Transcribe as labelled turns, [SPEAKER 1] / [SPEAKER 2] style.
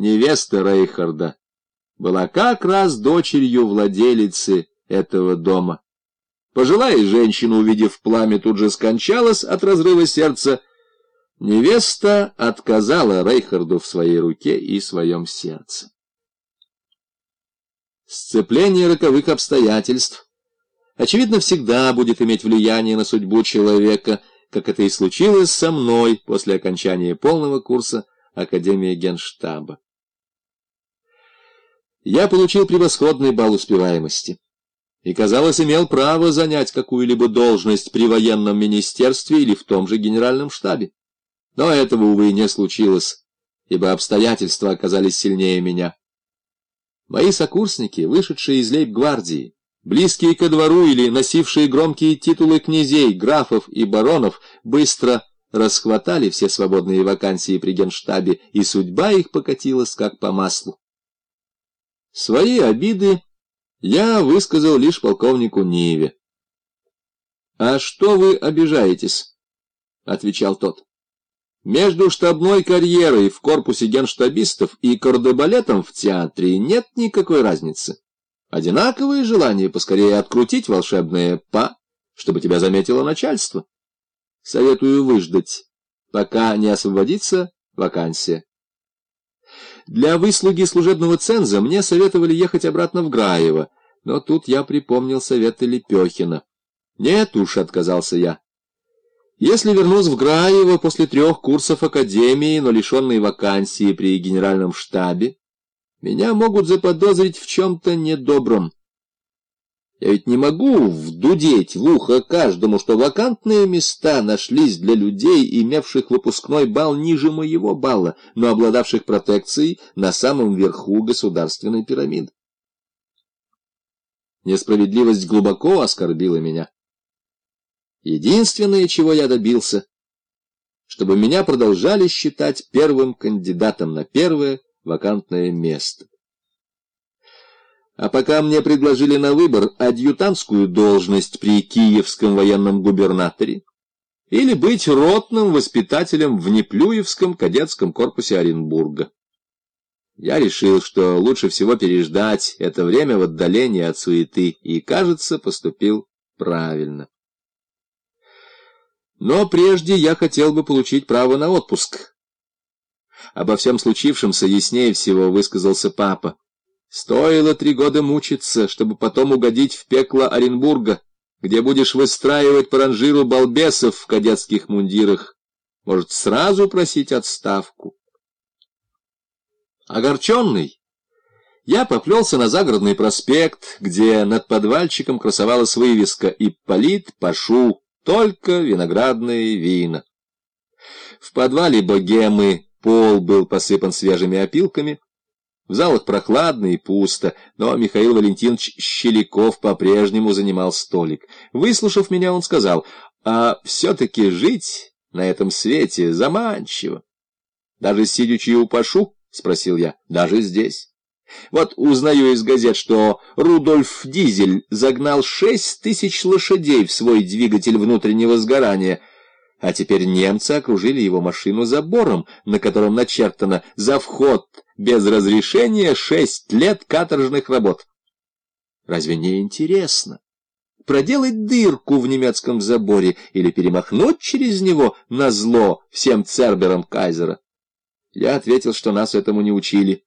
[SPEAKER 1] невеста Рейхарда, была как раз дочерью владелицы этого дома. Пожилая женщина, увидев пламя, тут же скончалась от разрыва сердца. Невеста отказала Рейхарду в своей руке и своем сердце. Сцепление роковых обстоятельств, очевидно, всегда будет иметь влияние на судьбу человека, как это и случилось со мной после окончания полного курса Академии Генштаба. Я получил превосходный балл успеваемости и, казалось, имел право занять какую-либо должность при военном министерстве или в том же генеральном штабе. Но этого, увы, не случилось, ибо обстоятельства оказались сильнее меня. Мои сокурсники, вышедшие из лейб-гвардии, близкие ко двору или носившие громкие титулы князей, графов и баронов, быстро расхватали все свободные вакансии при генштабе, и судьба их покатилась как по маслу. Свои обиды я высказал лишь полковнику Ниве. — А что вы обижаетесь? — отвечал тот. Между штабной карьерой в корпусе генштабистов и кардебалетом в театре нет никакой разницы. Одинаковое желание поскорее открутить волшебное «па», чтобы тебя заметило начальство. Советую выждать, пока не освободится вакансия. Для выслуги служебного ценза мне советовали ехать обратно в Граево, но тут я припомнил советы Лепехина. Нет уж, отказался я. Если вернусь в Граево после трех курсов академии, но лишенной вакансии при генеральном штабе, меня могут заподозрить в чем-то недобром. Я ведь не могу вдудеть в ухо каждому, что вакантные места нашлись для людей, имевших выпускной балл ниже моего балла, но обладавших протекцией на самом верху государственной пирамиды. Несправедливость глубоко оскорбила меня. Единственное, чего я добился, чтобы меня продолжали считать первым кандидатом на первое вакантное место. А пока мне предложили на выбор адъютантскую должность при киевском военном губернаторе или быть ротным воспитателем в Неплюевском кадетском корпусе Оренбурга. Я решил, что лучше всего переждать это время в отдалении от суеты, и, кажется, поступил правильно. Но прежде я хотел бы получить право на отпуск. Обо всем случившемся яснее всего высказался папа. Стоило три года мучиться, чтобы потом угодить в пекло Оренбурга, где будешь выстраивать по ранжиру балбесов в кадетских мундирах. Может, сразу просить отставку. Огорченный, я поплелся на загородный проспект, где над подвальчиком красовалась вывеска «Ипполит Пашу». Только виноградные вина. В подвале богемы пол был посыпан свежими опилками. Залах прохладно и пусто, но Михаил Валентинович Щеляков по-прежнему занимал столик. Выслушав меня, он сказал, а все-таки жить на этом свете заманчиво. Даже сидячи у Пашу, — спросил я, — даже здесь. Вот узнаю из газет, что Рудольф Дизель загнал шесть тысяч лошадей в свой двигатель внутреннего сгорания, а теперь немцы окружили его машину забором, на котором начертано «За вход без разрешения шесть лет каторжных работ». Разве не интересно? Проделать дырку в немецком заборе или перемахнуть через него на зло всем церберам кайзера? Я ответил, что нас этому не учили